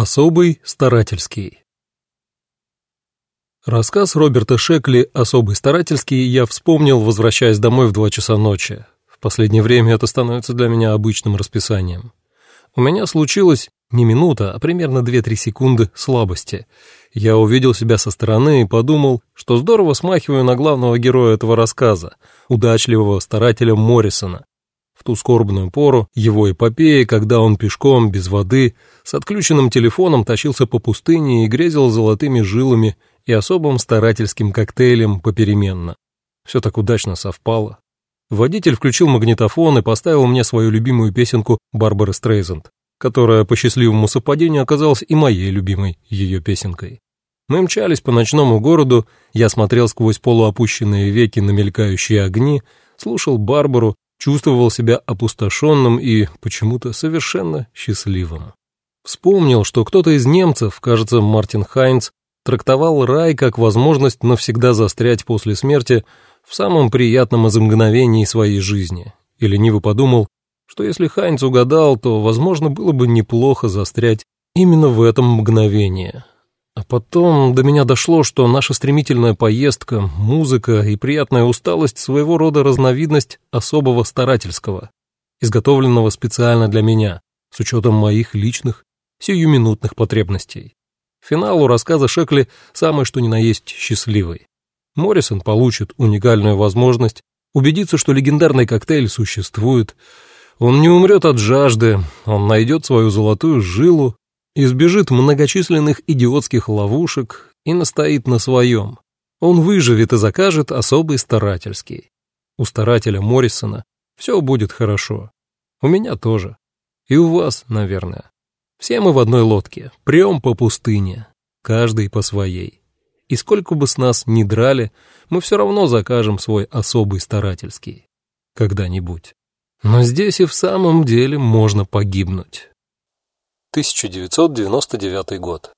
Особый старательский Рассказ Роберта Шекли «Особый старательский» я вспомнил, возвращаясь домой в два часа ночи. В последнее время это становится для меня обычным расписанием. У меня случилось не минута, а примерно 2-3 секунды слабости. Я увидел себя со стороны и подумал, что здорово смахиваю на главного героя этого рассказа, удачливого старателя Моррисона, в ту скорбную пору его эпопеи, когда он пешком, без воды, с отключенным телефоном тащился по пустыне и грезил золотыми жилами и особым старательским коктейлем попеременно. Все так удачно совпало. Водитель включил магнитофон и поставил мне свою любимую песенку Барбары Стрейзенд, которая по счастливому совпадению оказалась и моей любимой ее песенкой. Мы мчались по ночному городу, я смотрел сквозь полуопущенные веки на мелькающие огни, слушал Барбару чувствовал себя опустошенным и почему-то совершенно счастливым. Вспомнил, что кто-то из немцев, кажется, Мартин Хайнц, трактовал рай как возможность навсегда застрять после смерти в самом приятном из мгновений своей жизни, и лениво подумал, что если Хайнц угадал, то, возможно, было бы неплохо застрять именно в этом мгновении. Потом до меня дошло, что наша стремительная поездка, музыка и приятная усталость своего рода разновидность особого старательского, изготовленного специально для меня, с учетом моих личных, сиюминутных потребностей. Финал у рассказа Шекли самый что ни на есть счастливый. Моррисон получит уникальную возможность убедиться, что легендарный коктейль существует. Он не умрет от жажды, он найдет свою золотую жилу, избежит многочисленных идиотских ловушек и настоит на своем. Он выживет и закажет особый старательский. У старателя Моррисона все будет хорошо. У меня тоже. И у вас, наверное. Все мы в одной лодке, прям по пустыне, каждый по своей. И сколько бы с нас ни драли, мы все равно закажем свой особый старательский. Когда-нибудь. Но здесь и в самом деле можно погибнуть. 1999 год.